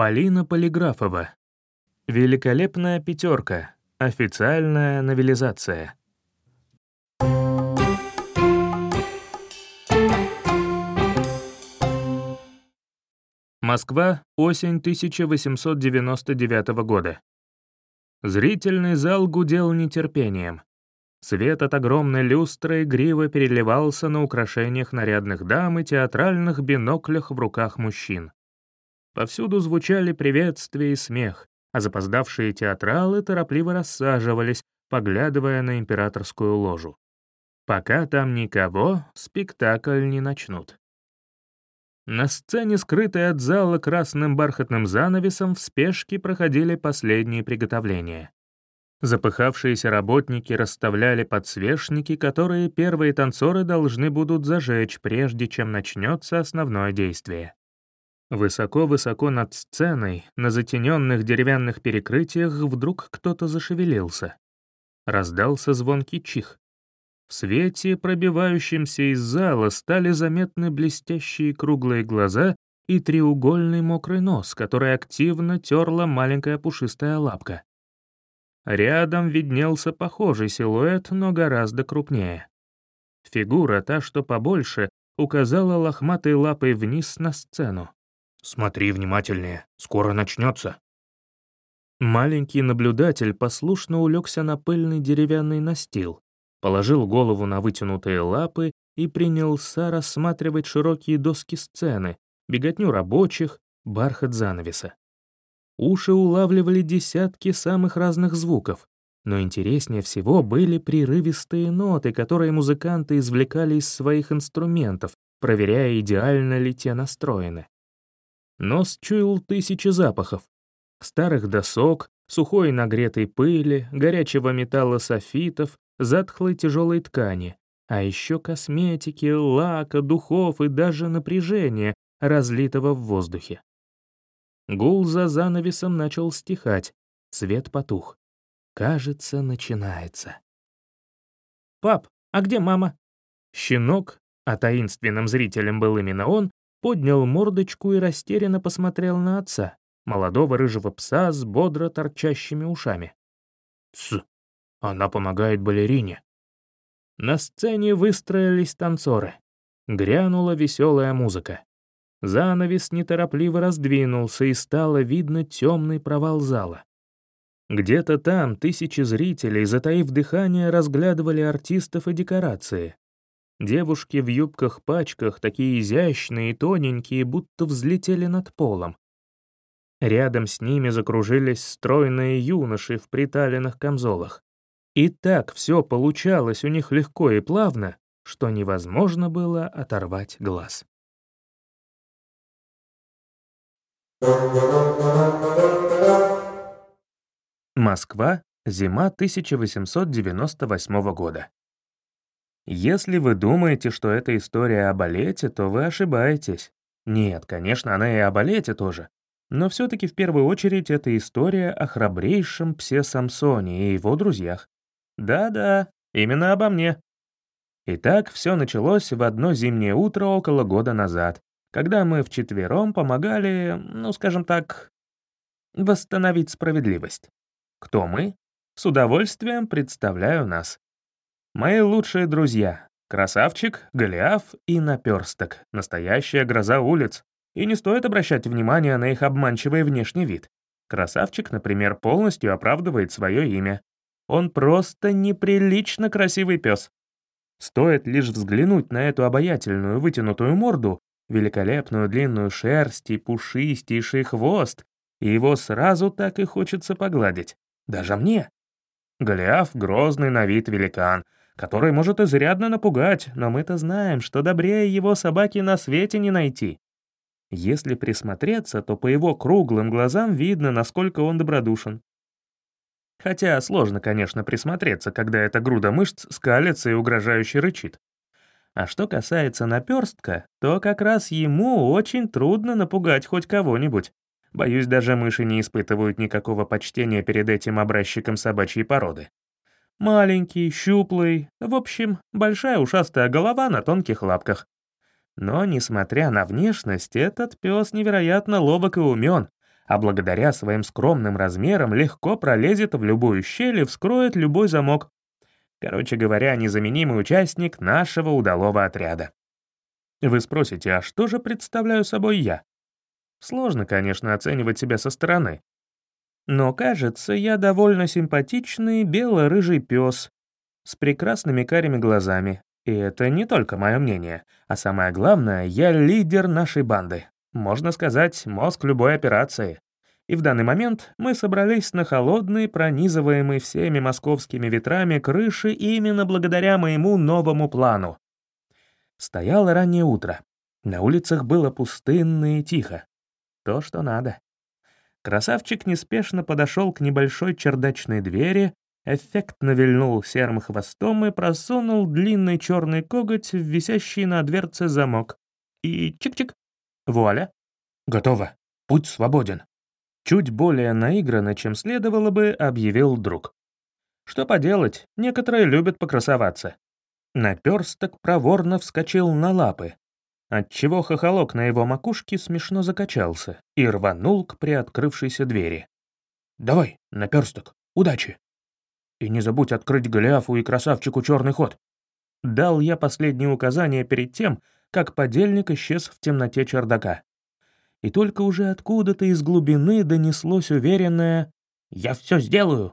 Полина Полиграфова. Великолепная пятерка. Официальная новелизация. Москва, осень 1899 года. Зрительный зал гудел нетерпением. Свет от огромной люстры игриво переливался на украшениях нарядных дам и театральных биноклях в руках мужчин. Повсюду звучали приветствия и смех, а запоздавшие театралы торопливо рассаживались, поглядывая на императорскую ложу. Пока там никого, спектакль не начнут. На сцене, скрытой от зала красным бархатным занавесом, в спешке проходили последние приготовления. Запыхавшиеся работники расставляли подсвечники, которые первые танцоры должны будут зажечь, прежде чем начнется основное действие. Высоко-высоко над сценой, на затененных деревянных перекрытиях, вдруг кто-то зашевелился. Раздался звонкий чих. В свете, пробивающемся из зала, стали заметны блестящие круглые глаза и треугольный мокрый нос, который активно терла маленькая пушистая лапка. Рядом виднелся похожий силуэт, но гораздо крупнее. Фигура, та, что побольше, указала лохматой лапой вниз на сцену. «Смотри внимательнее, скоро начнется». Маленький наблюдатель послушно улегся на пыльный деревянный настил, положил голову на вытянутые лапы и принялся рассматривать широкие доски сцены, беготню рабочих, бархат занавеса. Уши улавливали десятки самых разных звуков, но интереснее всего были прерывистые ноты, которые музыканты извлекали из своих инструментов, проверяя, идеально ли те настроены. Нос чуял тысячи запахов. Старых досок, сухой нагретой пыли, горячего металла софитов, затхлой тяжелой ткани, а еще косметики, лака, духов и даже напряжения, разлитого в воздухе. Гул за занавесом начал стихать, свет потух. Кажется, начинается. «Пап, а где мама?» Щенок, а таинственным зрителем был именно он, поднял мордочку и растерянно посмотрел на отца, молодого рыжего пса с бодро торчащими ушами. «Тсс, она помогает балерине». На сцене выстроились танцоры. Грянула веселая музыка. Занавес неторопливо раздвинулся, и стало видно темный провал зала. Где-то там тысячи зрителей, затаив дыхание, разглядывали артистов и декорации. Девушки в юбках-пачках, такие изящные и тоненькие, будто взлетели над полом. Рядом с ними закружились стройные юноши в приталенных камзолах. И так все получалось у них легко и плавно, что невозможно было оторвать глаз. Москва, зима 1898 года. Если вы думаете, что это история о балете, то вы ошибаетесь. Нет, конечно, она и о балете тоже. Но все-таки в первую очередь это история о храбрейшем псе Самсоне и его друзьях. Да-да, именно обо мне. Итак, все началось в одно зимнее утро около года назад, когда мы вчетвером помогали, ну, скажем так, восстановить справедливость. Кто мы? С удовольствием представляю нас. Мои лучшие друзья — Красавчик, Голиаф и Наперсток, настоящая гроза улиц. И не стоит обращать внимание на их обманчивый внешний вид. Красавчик, например, полностью оправдывает свое имя. Он просто неприлично красивый пес. Стоит лишь взглянуть на эту обаятельную вытянутую морду, великолепную длинную шерсть и пушистейший хвост, и его сразу так и хочется погладить. Даже мне. Голиаф — грозный на вид великан, который может изрядно напугать, но мы-то знаем, что добрее его собаки на свете не найти. Если присмотреться, то по его круглым глазам видно, насколько он добродушен. Хотя сложно, конечно, присмотреться, когда эта груда мышц скалится и угрожающе рычит. А что касается наперстка, то как раз ему очень трудно напугать хоть кого-нибудь. Боюсь, даже мыши не испытывают никакого почтения перед этим образчиком собачьей породы. Маленький, щуплый, в общем, большая ушастая голова на тонких лапках. Но, несмотря на внешность, этот пес невероятно ловок и умен, а благодаря своим скромным размерам легко пролезет в любую щель и вскроет любой замок. Короче говоря, незаменимый участник нашего удалого отряда. Вы спросите, а что же представляю собой я? Сложно, конечно, оценивать себя со стороны. Но, кажется, я довольно симпатичный бело-рыжий пес с прекрасными карими глазами. И это не только мое мнение, а самое главное, я лидер нашей банды. Можно сказать, мозг любой операции. И в данный момент мы собрались на холодной, пронизываемой всеми московскими ветрами крыши именно благодаря моему новому плану. Стояло раннее утро. На улицах было пустынно и тихо. То, что надо. Красавчик неспешно подошел к небольшой чердачной двери, эффектно вильнул серым хвостом и просунул длинный черный коготь в висящий на дверце замок. И чик-чик. Вуаля. Готово. Путь свободен. Чуть более наигранно, чем следовало бы, объявил друг. Что поделать, некоторые любят покрасоваться. Наперсток проворно вскочил на лапы, отчего хохолок на его макушке смешно закачался и рванул к приоткрывшейся двери. «Давай, наперсток, удачи!» «И не забудь открыть Голиафу и красавчику черный ход!» Дал я последнее указание перед тем, как подельник исчез в темноте чердака. И только уже откуда-то из глубины донеслось уверенное «Я все сделаю!»